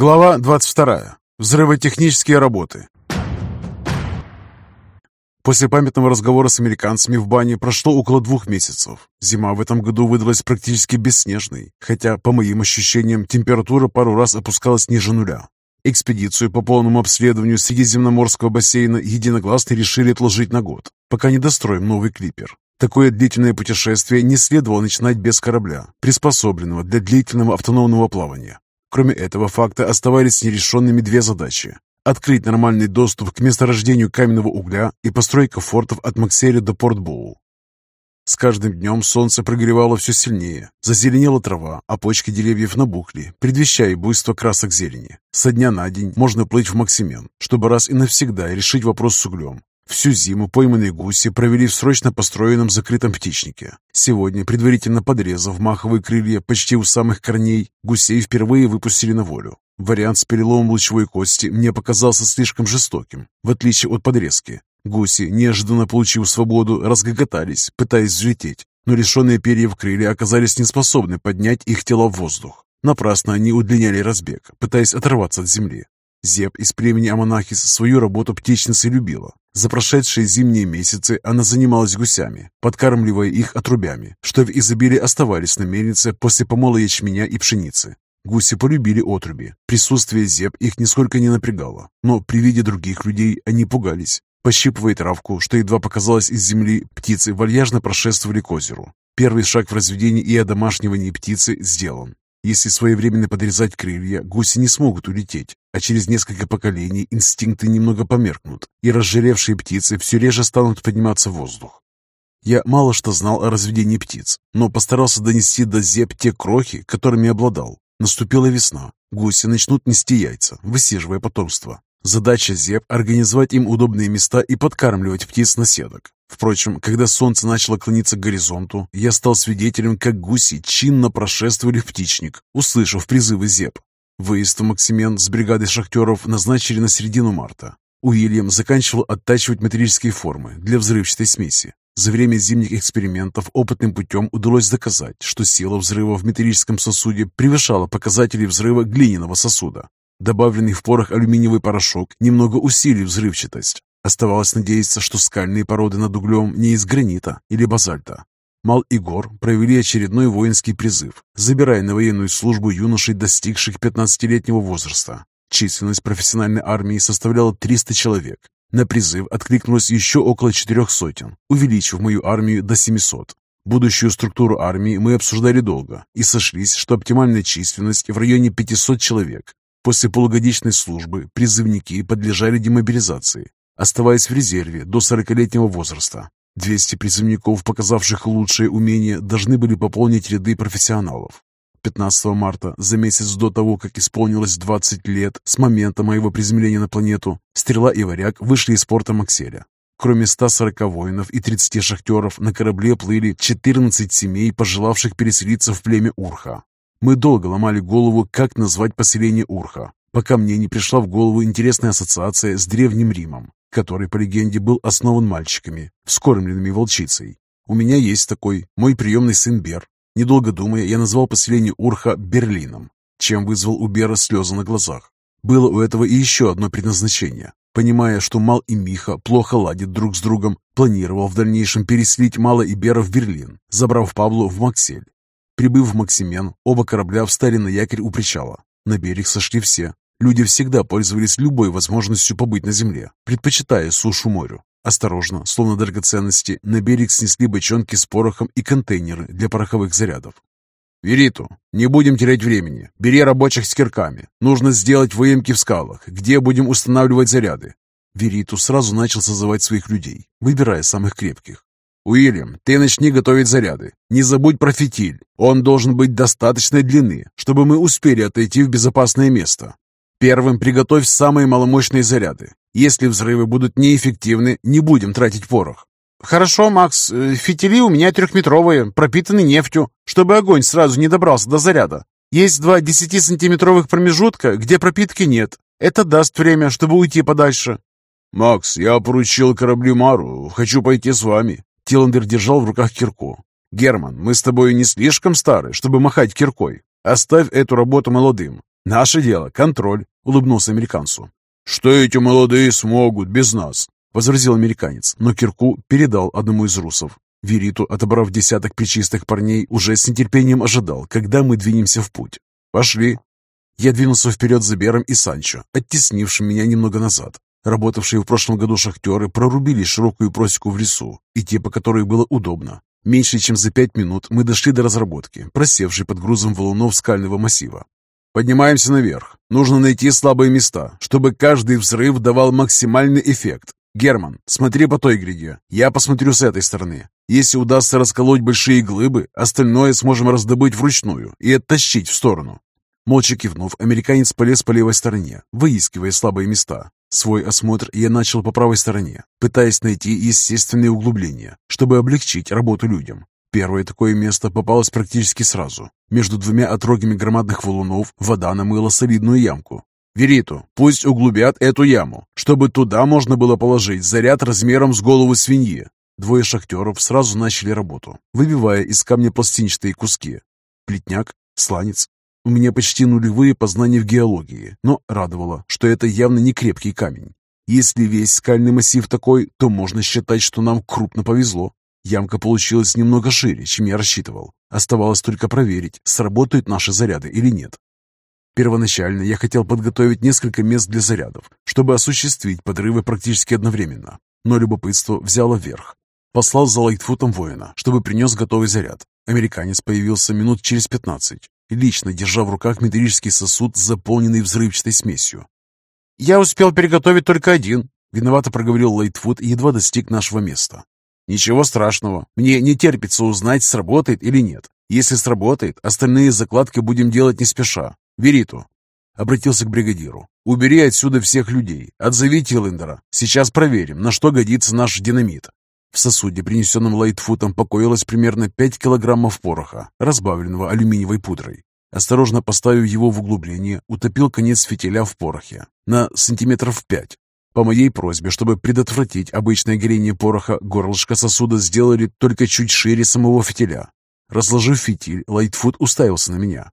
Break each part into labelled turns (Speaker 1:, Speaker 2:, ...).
Speaker 1: Глава 22. Взрывотехнические работы. После памятного разговора с американцами в бане прошло около двух месяцев. Зима в этом году выдалась практически бесснежной, хотя, по моим ощущениям, температура пару раз опускалась ниже нуля. Экспедицию по полному обследованию Средиземноморского бассейна единогласно решили отложить на год, пока не достроим новый клипер. Такое длительное путешествие не следовало начинать без корабля, приспособленного для длительного автономного плавания. Кроме этого факта оставались нерешенными две задачи. Открыть нормальный доступ к месторождению каменного угля и постройка фортов от Максери до Порт-Боу. С каждым днем солнце прогревало все сильнее, зазеленела трава, а почки деревьев набухли, предвещая буйство красок зелени. Со дня на день можно плыть в Максимен, чтобы раз и навсегда решить вопрос с углем. Всю зиму пойманные гуси провели в срочно построенном закрытом птичнике. Сегодня, предварительно подрезав маховые крылья почти у самых корней, гусей впервые выпустили на волю. Вариант с переломом лучевой кости мне показался слишком жестоким, в отличие от подрезки. Гуси, неожиданно получив свободу, разгоготались, пытаясь взлететь, но лишенные перьев крылья оказались неспособны поднять их тела в воздух. Напрасно они удлиняли разбег, пытаясь оторваться от земли. Зеб из племени Амонахис свою работу птичницы любила. За прошедшие зимние месяцы она занималась гусями, подкармливая их отрубями, что в изобилии оставались на мельнице после помола ячменя и пшеницы. Гуси полюбили отруби. Присутствие зеб их нисколько не напрягало, но при виде других людей они пугались. Пощипывая травку, что едва показалось из земли, птицы вальяжно прошествовали к озеру. Первый шаг в разведении и одомашнивании птицы сделан. Если своевременно подрезать крылья, гуси не смогут улететь, а через несколько поколений инстинкты немного померкнут, и разжиревшие птицы все реже станут подниматься в воздух. Я мало что знал о разведении птиц, но постарался донести до зеб те крохи, которыми обладал. Наступила весна. Гуси начнут нести яйца, высиживая потомство. Задача зеб – организовать им удобные места и подкармливать птиц на седок. Впрочем, когда солнце начало клониться к горизонту, я стал свидетелем, как гуси чинно прошествовали в птичник, услышав призывы зеб. Выезд в Максимен с бригадой шахтеров назначили на середину марта. Уильям заканчивал оттачивать металлические формы для взрывчатой смеси. За время зимних экспериментов опытным путем удалось доказать, что сила взрыва в металлическом сосуде превышала показатели взрыва глиняного сосуда. Добавленный в порох алюминиевый порошок немного усилил взрывчатость, Оставалось надеяться, что скальные породы над углем не из гранита или базальта. Мал и Гор провели очередной воинский призыв, забирая на военную службу юношей, достигших 15-летнего возраста. Численность профессиональной армии составляла 300 человек. На призыв откликнулось еще около четырех сотен, увеличив мою армию до 700. Будущую структуру армии мы обсуждали долго и сошлись, что оптимальная численность в районе 500 человек. После полугодичной службы призывники подлежали демобилизации, оставаясь в резерве до 40-летнего возраста. 200 призывников, показавших лучшие умения, должны были пополнить ряды профессионалов. 15 марта, за месяц до того, как исполнилось 20 лет с момента моего приземления на планету, Стрела и Варяг вышли из порта Макселя. Кроме 140 воинов и 30 шахтеров, на корабле плыли 14 семей, пожелавших переселиться в племя Урха. Мы долго ломали голову, как назвать поселение Урха, пока мне не пришла в голову интересная ассоциация с Древним Римом который, по легенде, был основан мальчиками, вскормленными волчицей. У меня есть такой, мой приемный сын Бер. Недолго думая, я назвал поселение Урха Берлином, чем вызвал у Бера слезы на глазах. Было у этого и еще одно предназначение. Понимая, что Мал и Миха плохо ладят друг с другом, планировал в дальнейшем переселить Мала и Бера в Берлин, забрав Паблу в Максель. Прибыв в Максимен, оба корабля встали на якорь у причала. На берег сошли все, Люди всегда пользовались любой возможностью побыть на земле, предпочитая сушу морю. Осторожно, словно драгоценности, на берег снесли бочонки с порохом и контейнеры для пороховых зарядов. «Вериту, не будем терять времени. Бери рабочих с кирками. Нужно сделать выемки в скалах, где будем устанавливать заряды». Вериту сразу начал созывать своих людей, выбирая самых крепких. «Уильям, ты начни готовить заряды. Не забудь про фитиль. Он должен быть достаточной длины, чтобы мы успели отойти в безопасное место. Первым приготовь самые маломощные заряды. Если взрывы будут неэффективны, не будем тратить порох. Хорошо, Макс, э, фитили у меня трехметровые, пропитаны нефтью, чтобы огонь сразу не добрался до заряда. Есть два 10-сантиметровых промежутка, где пропитки нет. Это даст время, чтобы уйти подальше. «Макс, я поручил кораблю Мару. Хочу пойти с вами». Тиландер держал в руках кирку. «Герман, мы с тобой не слишком стары, чтобы махать киркой. Оставь эту работу молодым. «Наше дело — контроль», — улыбнулся американцу. «Что эти молодые смогут без нас?» — возразил американец, но кирку передал одному из русов. Вериту, отобрав десяток причистых парней, уже с нетерпением ожидал, когда мы двинемся в путь. «Пошли!» Я двинулся вперед за Бером и Санчо, оттеснившим меня немного назад. Работавшие в прошлом году шахтеры прорубили широкую просеку в лесу, идти по которой было удобно. Меньше чем за пять минут мы дошли до разработки, просевшей под грузом валунов скального массива. Поднимаемся наверх. Нужно найти слабые места, чтобы каждый взрыв давал максимальный эффект. Герман, смотри по той гряде. Я посмотрю с этой стороны. Если удастся расколоть большие глыбы, остальное сможем раздобыть вручную и оттащить в сторону. Молча кивнув, американец полез по левой стороне, выискивая слабые места. Свой осмотр я начал по правой стороне, пытаясь найти естественные углубления, чтобы облегчить работу людям. Первое такое место попалось практически сразу. Между двумя отрогами громадных валунов вода намыла солидную ямку. «Вериту, пусть углубят эту яму, чтобы туда можно было положить заряд размером с голову свиньи». Двое шахтеров сразу начали работу, выбивая из камня пластинчатые куски. Плетняк, сланец, у меня почти нулевые познания в геологии, но радовало, что это явно не крепкий камень. Если весь скальный массив такой, то можно считать, что нам крупно повезло. Ямка получилась немного шире, чем я рассчитывал. Оставалось только проверить, сработают наши заряды или нет. Первоначально я хотел подготовить несколько мест для зарядов, чтобы осуществить подрывы практически одновременно. Но любопытство взяло вверх. Послал за Лайтфутом воина, чтобы принес готовый заряд. Американец появился минут через пятнадцать лично держа в руках металлический сосуд, заполненный взрывчатой смесью. «Я успел приготовить только один», — виновато проговорил Лайтфуд и едва достиг нашего места. «Ничего страшного. Мне не терпится узнать, сработает или нет. Если сработает, остальные закладки будем делать не спеша. Вериту». Обратился к бригадиру. «Убери отсюда всех людей. Отзови Тиллендера. Сейчас проверим, на что годится наш динамит». В сосуде, принесенном Лайтфутом, покоилось примерно 5 килограммов пороха, разбавленного алюминиевой пудрой. Осторожно поставив его в углубление, утопил конец фитиля в порохе на сантиметров 5. По моей просьбе, чтобы предотвратить обычное горение пороха, горлышко сосуда сделали только чуть шире самого фитиля. Разложив фитиль, Лайтфут уставился на меня.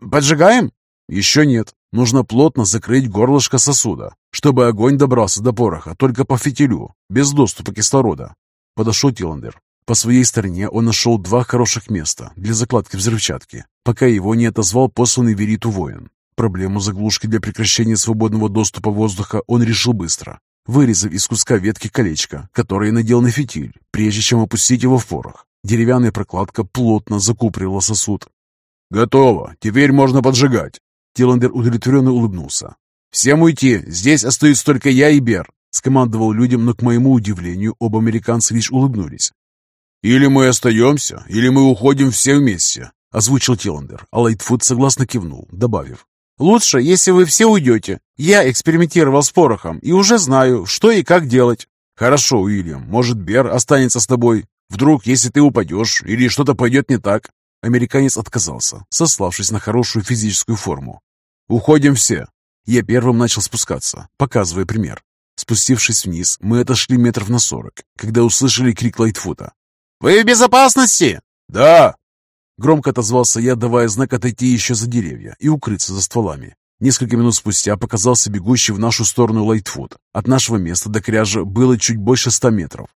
Speaker 1: «Поджигаем?» «Еще нет. Нужно плотно закрыть горлышко сосуда, чтобы огонь добрался до пороха только по фитилю, без доступа кислорода. Подошел Тиландер. По своей стороне он нашел два хороших места для закладки взрывчатки, пока его не отозвал посланный Вериту воин. Проблему заглушки для прекращения свободного доступа воздуха он решил быстро, вырезав из куска ветки колечко, которое надел на фитиль, прежде чем опустить его в порох. Деревянная прокладка плотно закупорила сосуд. «Готово! Теперь можно поджигать!» Тиландер удовлетворенно улыбнулся. «Всем уйти! Здесь остаются только я и Бер!» Скомандовал людям, но, к моему удивлению, оба американца лишь улыбнулись. «Или мы остаемся, или мы уходим все вместе», — озвучил Тиландер, а Лайтфуд согласно кивнул, добавив. «Лучше, если вы все уйдете. Я экспериментировал с порохом и уже знаю, что и как делать». «Хорошо, Уильям, может, Бер останется с тобой? Вдруг, если ты упадешь или что-то пойдет не так?» Американец отказался, сославшись на хорошую физическую форму. «Уходим все!» Я первым начал спускаться, показывая пример. Спустившись вниз, мы отошли метров на сорок, когда услышали крик Лайтфута. «Вы в безопасности?» «Да!» Громко отозвался я, давая знак отойти еще за деревья и укрыться за стволами. Несколько минут спустя показался бегущий в нашу сторону Лайтфут. От нашего места до кряжа было чуть больше ста метров.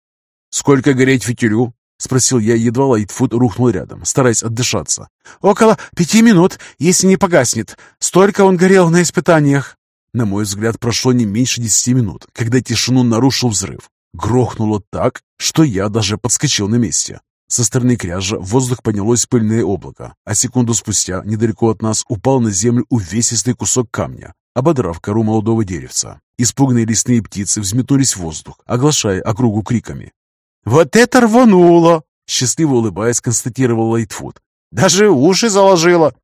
Speaker 1: «Сколько гореть фитилю?» — спросил я, едва Лайтфут рухнул рядом, стараясь отдышаться. «Около пяти минут, если не погаснет. Столько он горел на испытаниях». На мой взгляд, прошло не меньше десяти минут, когда тишину нарушил взрыв. Грохнуло так, что я даже подскочил на месте. Со стороны кряжа в воздух поднялось пыльное облако, а секунду спустя, недалеко от нас, упал на землю увесистый кусок камня, ободрав кору молодого деревца. Испуганные лесные птицы взметнулись в воздух, оглашая округу криками. «Вот это рвануло!» Счастливо улыбаясь, констатировал Лайтфуд. «Даже уши заложило!»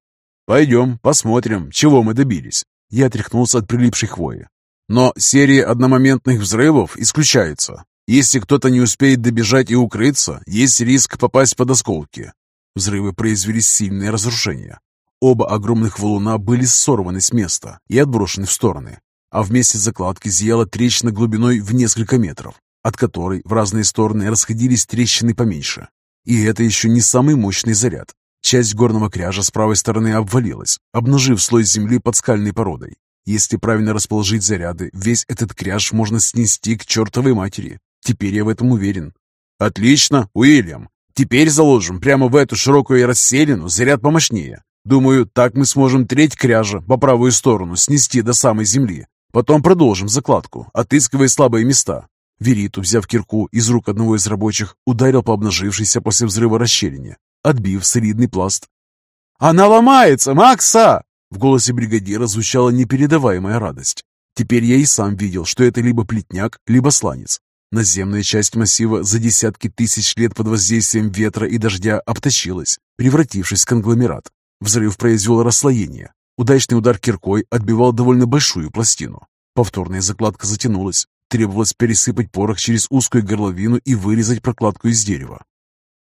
Speaker 1: «Пойдем, посмотрим, чего мы добились». Я отряхнулся от прилипшей хвои. Но серия одномоментных взрывов исключается. Если кто-то не успеет добежать и укрыться, есть риск попасть под осколки. Взрывы произвели сильные разрушения. Оба огромных валуна были сорваны с места и отброшены в стороны, а вместе закладки зияла трещина глубиной в несколько метров от которой в разные стороны расходились трещины поменьше. И это еще не самый мощный заряд. Часть горного кряжа с правой стороны обвалилась, обнажив слой земли под скальной породой. Если правильно расположить заряды, весь этот кряж можно снести к чертовой матери. Теперь я в этом уверен. «Отлично, Уильям! Теперь заложим прямо в эту широкую расселину заряд помощнее. Думаю, так мы сможем треть кряжа по правую сторону снести до самой земли. Потом продолжим закладку, отыскивая слабые места. Вериту, взяв кирку из рук одного из рабочих, ударил по обнажившейся после взрыва расщелине, отбив солидный пласт. «Она ломается, Макса!» В голосе бригадира звучала непередаваемая радость. Теперь я и сам видел, что это либо плетняк, либо сланец. Наземная часть массива за десятки тысяч лет под воздействием ветра и дождя обточилась, превратившись в конгломерат. Взрыв произвел расслоение. Удачный удар киркой отбивал довольно большую пластину. Повторная закладка затянулась. Требовалось пересыпать порох через узкую горловину и вырезать прокладку из дерева.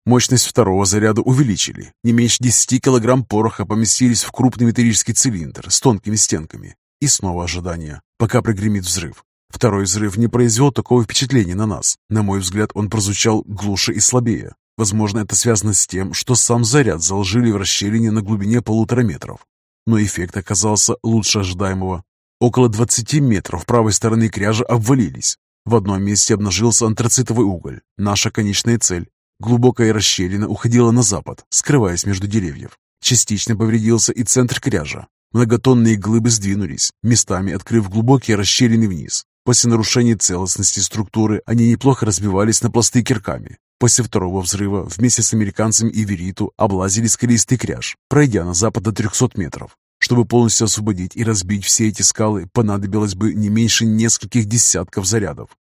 Speaker 1: Мощность второго заряда увеличили. Не меньше 10 килограмм пороха поместились в крупный металлический цилиндр с тонкими стенками. И снова ожидание, пока прогремит взрыв. Второй взрыв не произвел такого впечатления на нас. На мой взгляд, он прозвучал глуше и слабее. Возможно, это связано с тем, что сам заряд заложили в расщелине на глубине полутора метров. Но эффект оказался лучше ожидаемого. Около 20 метров правой стороны кряжа обвалились. В одном месте обнажился антрацитовый уголь, наша конечная цель. Глубокая расщелина уходила на запад, скрываясь между деревьев. Частично повредился и центр кряжа. Многотонные глыбы сдвинулись, местами открыв глубокие расщелины вниз. После нарушения целостности структуры они неплохо разбивались на пласты кирками. После второго взрыва вместе с американцами и Вериту облазили скалистый кряж, пройдя на запад до 300 метров. Чтобы полностью освободить и разбить все эти скалы, понадобилось бы не меньше нескольких десятков зарядов.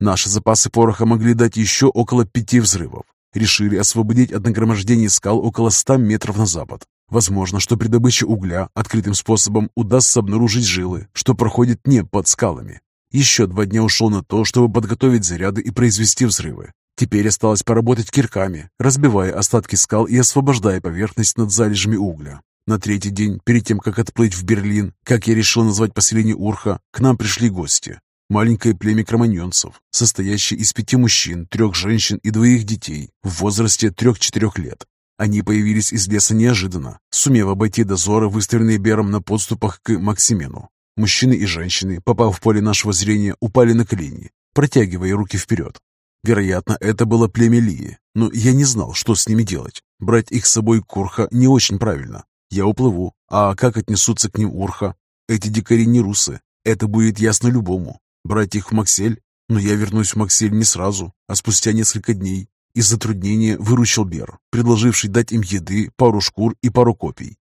Speaker 1: Наши запасы пороха могли дать еще около пяти взрывов. Решили освободить от нагромождения скал около 100 метров на запад. Возможно, что при добыче угля открытым способом удастся обнаружить жилы, что проходят не под скалами. Еще два дня ушло на то, чтобы подготовить заряды и произвести взрывы. Теперь осталось поработать кирками, разбивая остатки скал и освобождая поверхность над залежами угля. На третий день, перед тем, как отплыть в Берлин, как я решил назвать поселение Урха, к нам пришли гости. Маленькое племя кроманьонцев, состоящее из пяти мужчин, трех женщин и двоих детей в возрасте трех-четырех лет. Они появились из леса неожиданно, сумев обойти дозоры, выставленные Бером на подступах к Максимену. Мужчины и женщины, попав в поле нашего зрения, упали на колени, протягивая руки вперед. Вероятно, это было племя Лии, но я не знал, что с ними делать. Брать их с собой Курха не очень правильно. Я уплыву, а как отнесутся к ним Урха? Эти дикари не русы, это будет ясно любому. Брать их в Максель? Но я вернусь в Максель не сразу, а спустя несколько дней. Из затруднения выручил Бер, предложивший дать им еды, пару шкур и пару копий.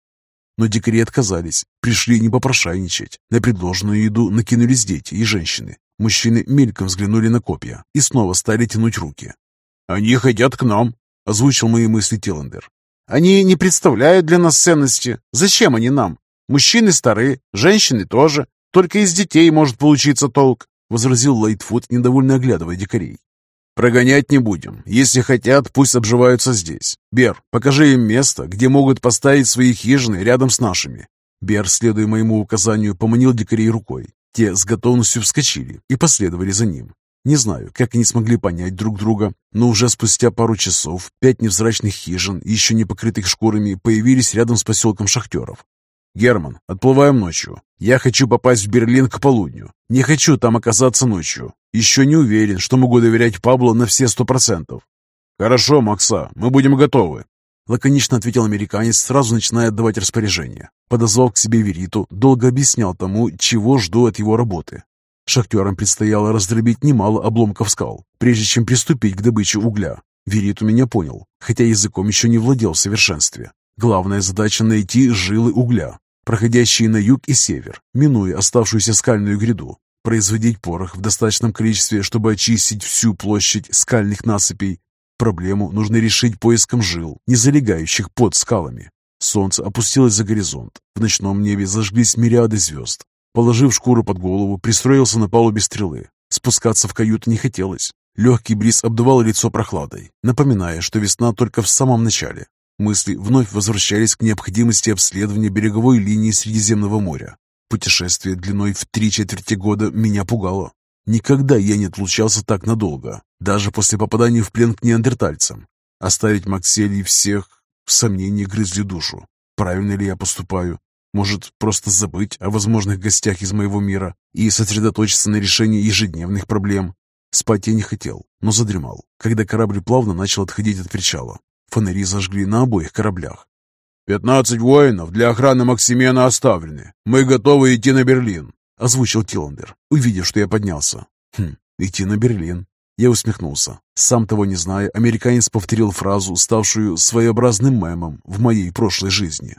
Speaker 1: Но дикари отказались, пришли не попрошайничать. На предложенную еду накинулись дети и женщины. Мужчины мельком взглянули на копья и снова стали тянуть руки. «Они хотят к нам», — озвучил мои мысли Тиллендер. «Они не представляют для нас ценности. Зачем они нам? Мужчины старые, женщины тоже. Только из детей может получиться толк», — возразил Лайтфуд, недовольно оглядывая дикарей. «Прогонять не будем. Если хотят, пусть обживаются здесь. Бер, покажи им место, где могут поставить свои хижины рядом с нашими». Бер, следуя моему указанию, поманил дикарей рукой. Те с готовностью вскочили и последовали за ним. Не знаю, как они смогли понять друг друга, но уже спустя пару часов пять невзрачных хижин, еще не покрытых шкурами, появились рядом с поселком шахтеров. «Герман, отплываем ночью. Я хочу попасть в Берлин к полудню. Не хочу там оказаться ночью. Еще не уверен, что могу доверять Пабло на все сто процентов». «Хорошо, Макса, мы будем готовы», — лаконично ответил американец, сразу начиная отдавать распоряжение. Подозвал к себе Вериту, долго объяснял тому, чего жду от его работы. Шахтерам предстояло раздробить немало обломков скал, прежде чем приступить к добыче угля. Вериту меня понял, хотя языком еще не владел в совершенстве. Главная задача — найти жилы угля, проходящие на юг и север, минуя оставшуюся скальную гряду, производить порох в достаточном количестве, чтобы очистить всю площадь скальных насыпей. Проблему нужно решить поиском жил, не залегающих под скалами. Солнце опустилось за горизонт. В ночном небе зажглись мириады звезд. Положив шкуру под голову, пристроился на палубе стрелы. Спускаться в каюту не хотелось. Легкий бриз обдувал лицо прохладой, напоминая, что весна только в самом начале. Мысли вновь возвращались к необходимости обследования береговой линии Средиземного моря. Путешествие длиной в три четверти года меня пугало. Никогда я не отлучался так надолго, даже после попадания в плен к неандертальцам. Оставить Максель и всех... Сомнения грызли душу. Правильно ли я поступаю? Может, просто забыть о возможных гостях из моего мира и сосредоточиться на решении ежедневных проблем? Спать я не хотел, но задремал, когда корабль плавно начал отходить от причала. Фонари зажгли на обоих кораблях. «Пятнадцать воинов для охраны Максимена оставлены. Мы готовы идти на Берлин», — озвучил Тиландер, увидев, что я поднялся. «Хм, идти на Берлин». Я усмехнулся. Сам того не зная, американец повторил фразу, ставшую своеобразным мемом в моей прошлой жизни.